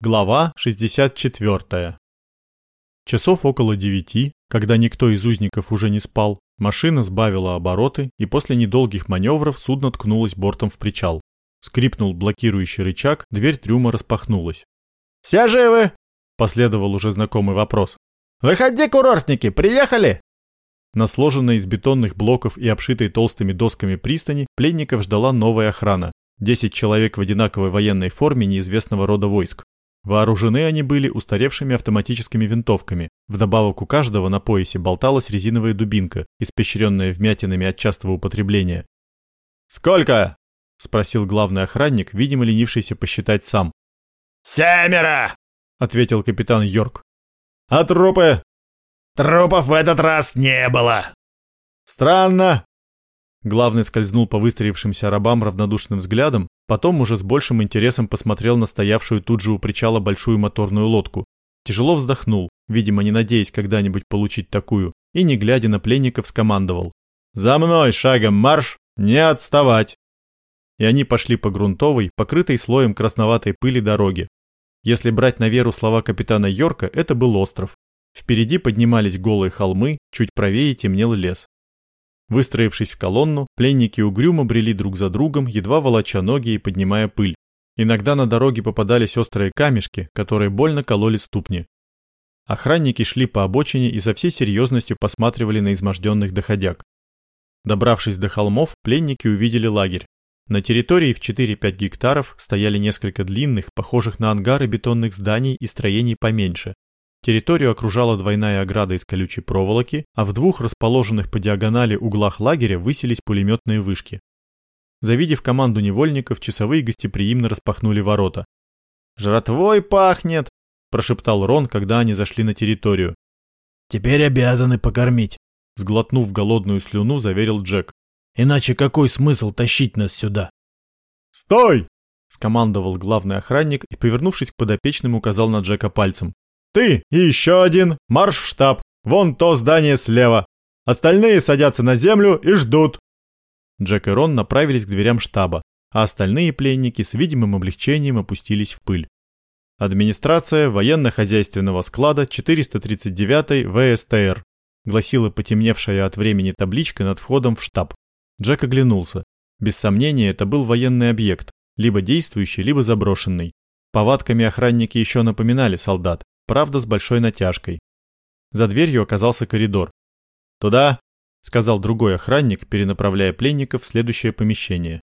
Глава 64. Часов около девяти, когда никто из узников уже не спал, машина сбавила обороты, и после недолгих маневров судно ткнулось бортом в причал. Скрипнул блокирующий рычаг, дверь трюма распахнулась. «Все живы?» – последовал уже знакомый вопрос. «Выходи, курортники, приехали!» На сложенной из бетонных блоков и обшитой толстыми досками пристани пленников ждала новая охрана. Десять человек в одинаковой военной форме неизвестного рода войск. Вооружены они были устаревшими автоматическими винтовками. Вдобавок у каждого на поясе болталась резиновая дубинка, испещренная вмятинами от частого употребления. «Сколько?» – спросил главный охранник, видимо ленившийся посчитать сам. «Семеро!» – ответил капитан Йорк. «А трупы?» «Трупов в этот раз не было!» «Странно!» Главный скользнул по выстроившимся рабам равнодушным взглядом, потом уже с большим интересом посмотрел на стоявшую тут же у причала большую моторную лодку. Тяжело вздохнул, видимо, не надеясь когда-нибудь получить такую, и, не глядя на пленников, скомандовал. «За мной шагом марш! Не отставать!» И они пошли по грунтовой, покрытой слоем красноватой пыли дороге. Если брать на веру слова капитана Йорка, это был остров. Впереди поднимались голые холмы, чуть правее темнел лес. Выстроившись в колонну, пленники угрюмо брели друг за другом, едва волоча ноги и поднимая пыль. Иногда на дороге попадались острые камешки, которые больно кололи ступни. Охранники шли по обочине и со всей серьезностью посматривали на изможденных доходяг. Добравшись до холмов, пленники увидели лагерь. На территории в 4-5 гектаров стояли несколько длинных, похожих на ангары бетонных зданий и строений поменьше, Территорию окружала двойная ограда из колючей проволоки, а в двух расположенных по диагонали углах лагеря высились пулеметные вышки. Завидев команду невольников, часовые гостеприимно распахнули ворота. «Жратвой пахнет!» – прошептал Рон, когда они зашли на территорию. «Теперь обязаны покормить», – сглотнув голодную слюну, заверил Джек. «Иначе какой смысл тащить нас сюда?» «Стой!» – скомандовал главный охранник и, повернувшись к подопечным, указал на Джека пальцем. Ты и еще один, марш в штаб, вон то здание слева. Остальные садятся на землю и ждут. Джек и Рон направились к дверям штаба, а остальные пленники с видимым облегчением опустились в пыль. Администрация военно-хозяйственного склада 439 ВСТР, гласила потемневшая от времени табличка над входом в штаб. Джек оглянулся. Без сомнения, это был военный объект, либо действующий, либо заброшенный. Повадками охранники еще напоминали солдат, правда с большой натяжкой. За дверью оказался коридор. «Туда!» – сказал другой охранник, перенаправляя пленников в следующее помещение.